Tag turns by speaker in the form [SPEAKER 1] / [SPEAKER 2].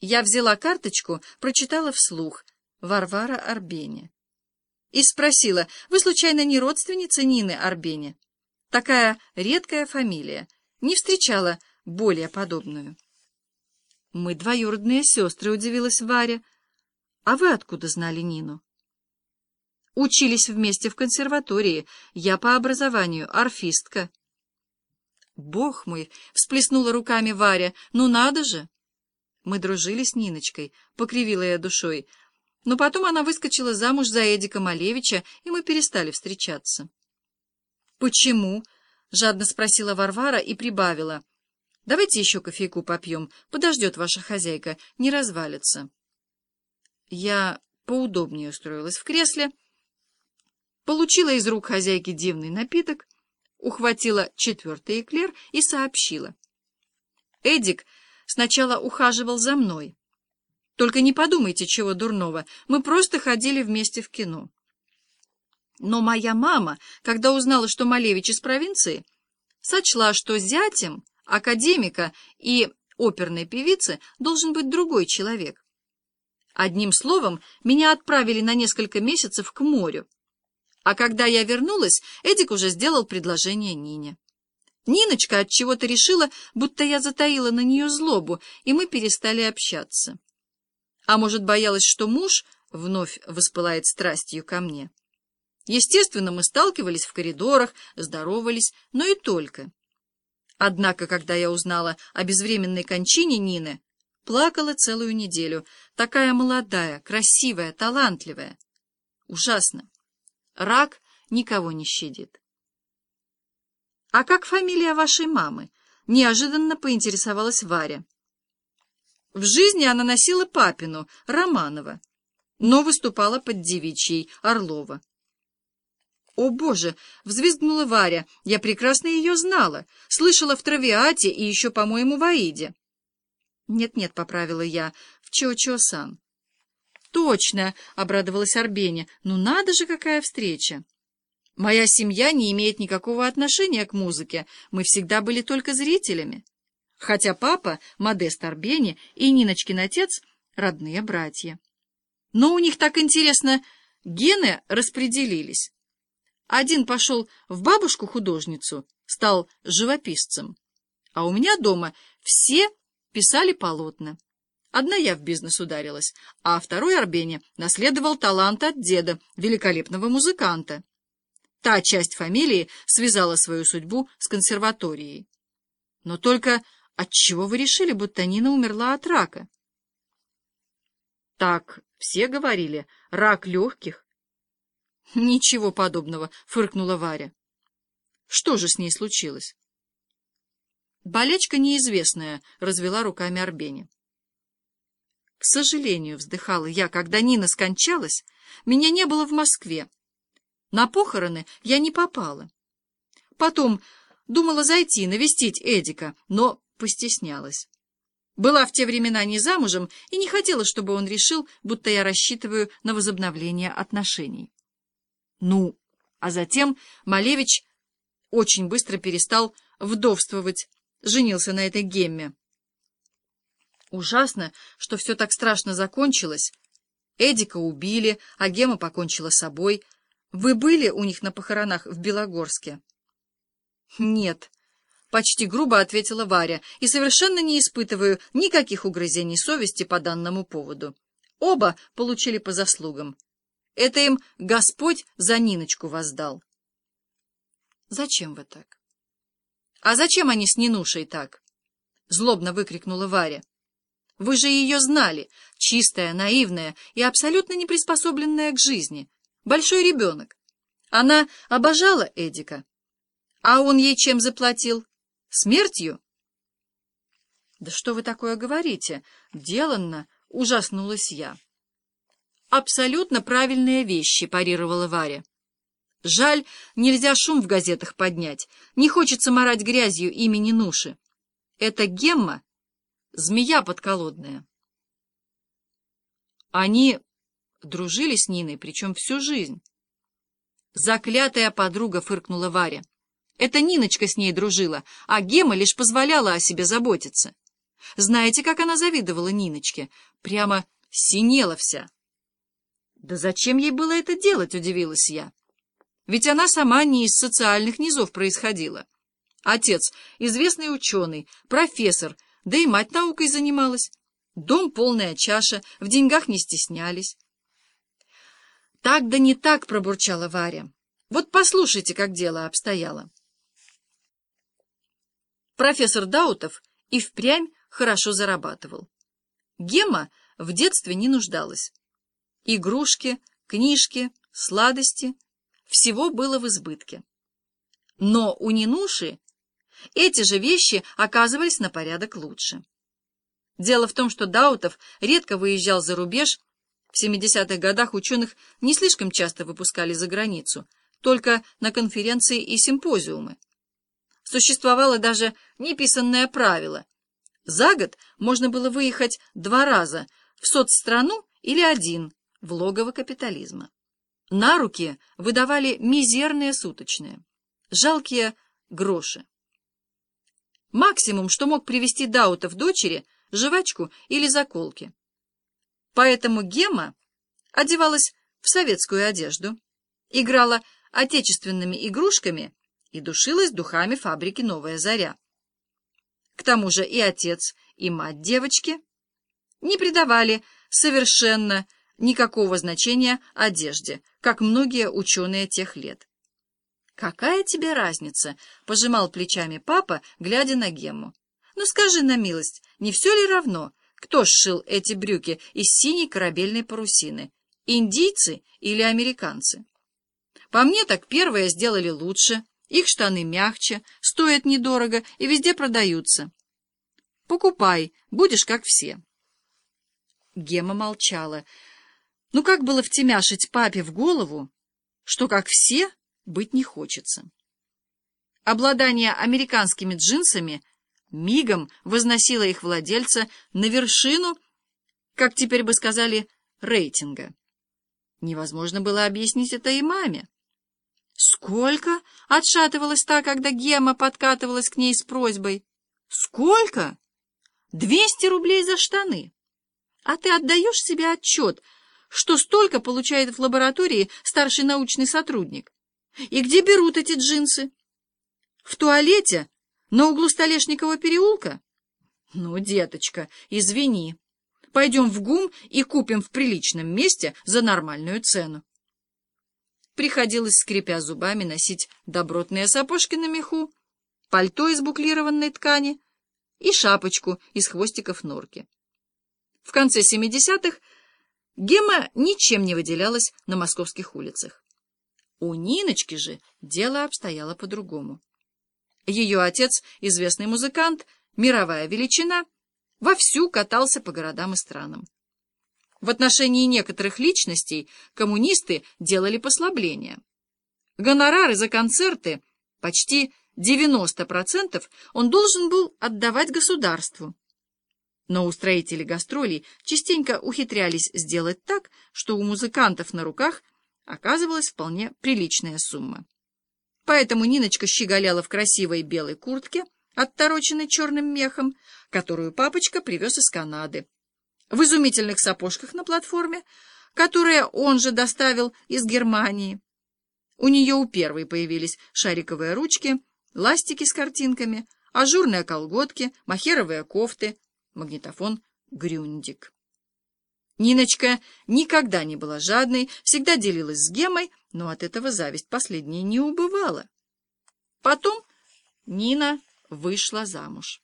[SPEAKER 1] Я взяла карточку, прочитала вслух «Варвара Арбене» и спросила, «Вы, случайно, не родственница Нины Арбене? Такая редкая фамилия. Не встречала более подобную». «Мы двоюродные сестры», — удивилась Варя. «А вы откуда знали Нину?» «Учились вместе в консерватории. Я по образованию арфистка». «Бог мой!» — всплеснула руками Варя. «Ну надо же!» Мы дружили с Ниночкой, покривила я душой. Но потом она выскочила замуж за Эдика Малевича, и мы перестали встречаться. «Почему?» — жадно спросила Варвара и прибавила. «Давайте еще кофейку попьем. Подождет ваша хозяйка, не развалится». Я поудобнее устроилась в кресле, получила из рук хозяйки дивный напиток, ухватила четвертый эклер и сообщила. «Эдик сначала ухаживал за мной. Только не подумайте, чего дурного, мы просто ходили вместе в кино. Но моя мама, когда узнала, что Малевич из провинции, сочла, что зятем академика и оперной певицы должен быть другой человек. Одним словом, меня отправили на несколько месяцев к морю. А когда я вернулась, Эдик уже сделал предложение Нине. Ниночка от чего-то решила, будто я затаила на нее злобу, и мы перестали общаться. А может, боялась, что муж вновь воспылает страстью ко мне. Естественно, мы сталкивались в коридорах, здоровались, но и только. Однако, когда я узнала о безвременной кончине Нины, плакала целую неделю. Такая молодая, красивая, талантливая. Ужасно. Рак никого не щадит. «А как фамилия вашей мамы?» — неожиданно поинтересовалась Варя. В жизни она носила папину, Романова, но выступала под девичьей, Орлова. «О, Боже!» — взвизгнула Варя. «Я прекрасно ее знала. Слышала в Травиате и еще, по-моему, в Аиде». «Нет-нет», — поправила я, — «в Чо-Чо-Сан». «Точно!» — обрадовалась Арбеня. «Ну надо же, какая встреча!» Моя семья не имеет никакого отношения к музыке, мы всегда были только зрителями. Хотя папа, Модест Арбени и Ниночкин отец — родные братья. Но у них так интересно, гены распределились. Один пошел в бабушку-художницу, стал живописцем. А у меня дома все писали полотна. Одна я в бизнес ударилась, а второй Арбене наследовал талант от деда, великолепного музыканта. Та часть фамилии связала свою судьбу с консерваторией. Но только отчего вы решили, будто Нина умерла от рака? Так все говорили, рак легких. Ничего подобного, фыркнула Варя. Что же с ней случилось? Болечка неизвестная, развела руками Арбени. К сожалению, вздыхала я, когда Нина скончалась, меня не было в Москве. На похороны я не попала. Потом думала зайти, навестить Эдика, но постеснялась. Была в те времена не замужем и не хотела, чтобы он решил, будто я рассчитываю на возобновление отношений. Ну, а затем Малевич очень быстро перестал вдовствовать, женился на этой Гемме. Ужасно, что все так страшно закончилось. Эдика убили, а Гема покончила с собой — вы были у них на похоронах в Белогорске? Нет, почти грубо ответила Варя, и совершенно не испытываю никаких угрызений совести по данному поводу. Оба получили по заслугам. Это им Господь за Ниночку воздал. Зачем вы так? А зачем они с Нинушей так? Злобно выкрикнула Варя. Вы же ее знали, чистая, наивная и абсолютно не приспособленная к жизни большой ребенок. Она обожала Эдика. А он ей чем заплатил? Смертью? Да что вы такое говорите? Деланно ужаснулась я. Абсолютно правильные вещи, парировала Варя. Жаль, нельзя шум в газетах поднять. Не хочется морать грязью имени Нуши. Это Гемма — змея подколодная. Они дружили с Ниной, причем всю жизнь. Заклятая подруга, фыркнула Варя. Это Ниночка с ней дружила, а Гема лишь позволяла о себе заботиться. Знаете, как она завидовала Ниночке? Прямо синела вся. «Да зачем ей было это делать?» — удивилась я. «Ведь она сама не из социальных низов происходила. Отец — известный ученый, профессор, да и мать наукой занималась. Дом полная чаша, в деньгах не стеснялись». «Так да не так», — пробурчала Варя. «Вот послушайте, как дело обстояло». Профессор Даутов и впрямь хорошо зарабатывал. Гема в детстве не нуждалась. Игрушки, книжки, сладости — всего было в избытке. Но у Нинуши эти же вещи оказывались на порядок лучше. Дело в том, что Даутов редко выезжал за рубеж, в 70-х годах ученых не слишком часто выпускали за границу, только на конференции и симпозиумы. Существовало даже неписанное правило. За год можно было выехать два раза в соцстрану или один в логово капитализма. На руки выдавали мизерные суточные, жалкие гроши. Максимум, что мог привести Даутов дочери, жвачку или заколки. Поэтому Гема одевалась в советскую одежду, играла отечественными игрушками и душилась духами фабрики «Новая заря». К тому же и отец, и мать девочки не придавали совершенно никакого значения одежде, как многие ученые тех лет. «Какая тебе разница?» — пожимал плечами папа, глядя на Гемму. «Ну скажи на милость, не все ли равно, кто сшил эти брюки из синей корабельной парусины, индийцы или американцы?» По мне так первые сделали лучше, их штаны мягче, стоят недорого и везде продаются. Покупай, будешь как все. Гема молчала. Ну как было втемяшить папе в голову, что, как все, быть не хочется? Обладание американскими джинсами мигом возносило их владельца на вершину, как теперь бы сказали, рейтинга. Невозможно было объяснить это и маме. «Сколько?» — отшатывалась та, когда Гема подкатывалась к ней с просьбой. «Сколько? Двести рублей за штаны. А ты отдаешь себе отчет, что столько получает в лаборатории старший научный сотрудник? И где берут эти джинсы? В туалете? На углу Столешникова переулка? Ну, деточка, извини. Пойдем в ГУМ и купим в приличном месте за нормальную цену. Приходилось, скрипя зубами, носить добротные сапожки на меху, пальто из буклированной ткани и шапочку из хвостиков норки. В конце 70-х Гема ничем не выделялась на московских улицах. У Ниночки же дело обстояло по-другому. Ее отец, известный музыкант, мировая величина, вовсю катался по городам и странам. В отношении некоторых личностей коммунисты делали послабления. Гонорары за концерты, почти 90%, он должен был отдавать государству. Но устроители гастролей частенько ухитрялись сделать так, что у музыкантов на руках оказывалась вполне приличная сумма. Поэтому Ниночка щеголяла в красивой белой куртке, оттороченной черным мехом, которую папочка привез из Канады, в изумительных сапожках на платформе, которые он же доставил из Германии. У нее у первой появились шариковые ручки, ластики с картинками, ажурные колготки, махеровые кофты, магнитофон «Грюндик». Ниночка никогда не была жадной, всегда делилась с Гемой, но от этого зависть последней не убывала. Потом Нина вышла замуж.